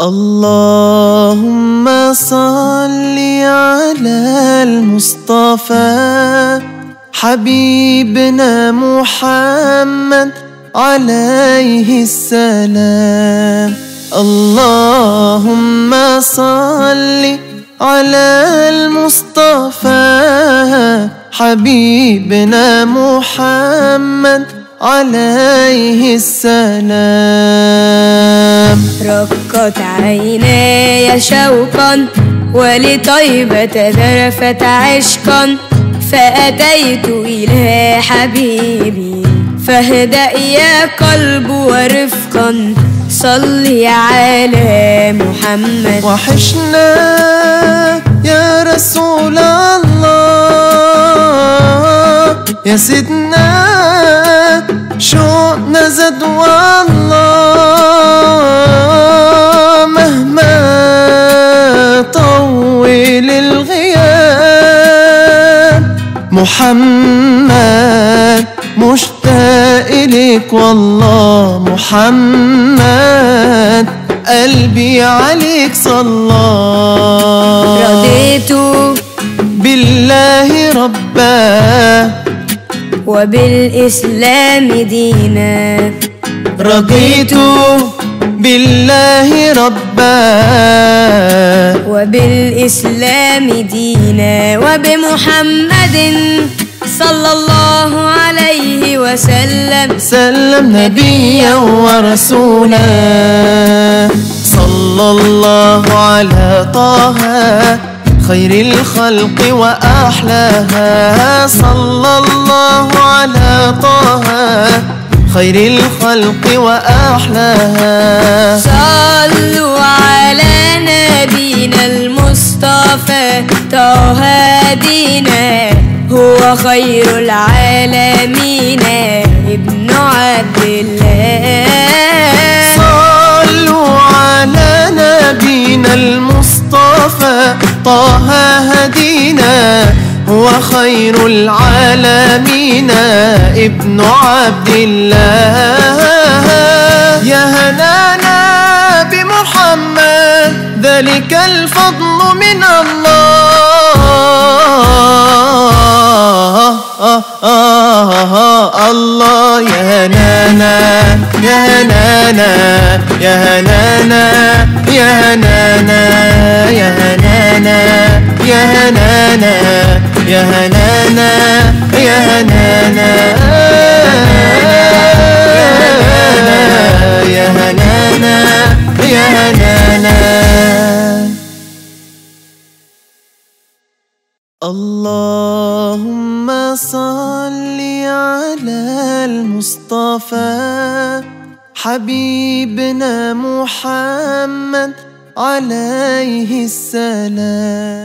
اللهم صل على المصطفى حبيبنا محمد عليه السلام. اللهم صل على المصطفى حبيبنا محمد عليه السلام. رقت عيناي شوقا ولطيبة ذرفت عشقا. فأتيت إلى حبيبي فاهدأ يا قلب ورفقا. صل على محمد. وحشنا يا رسول الله يا سيدنا شوقنا زاد محمد مشتاق إليك والله محمد. قلبي عليك صلى رضيت بالله ربا. وبالإسلام دينا. رضيت بالله ربا. وبالإسلام دينا وبمحمد صلى الله عليه وسلم. سلم نبيا ورسولا. صلى الله على طه. خير الخلق وأحلاها. صلى الله على طه. خير الخلق وأحلاها. صلوا على نبينا المصطفى. طه دينا هو خير العالمين. ابن عبد الله. صلوا على نبينا المصطفى. طه هدينا هو خير العالمين ابن عبد الله. يا هنانا بمحمد ذلك الفضل من الله. الله يا هنانا يا هنانا يا هنانا يا هنانا يا هنانا. اللهم صل على المصطفى حبيبنا محمد عليه السلام.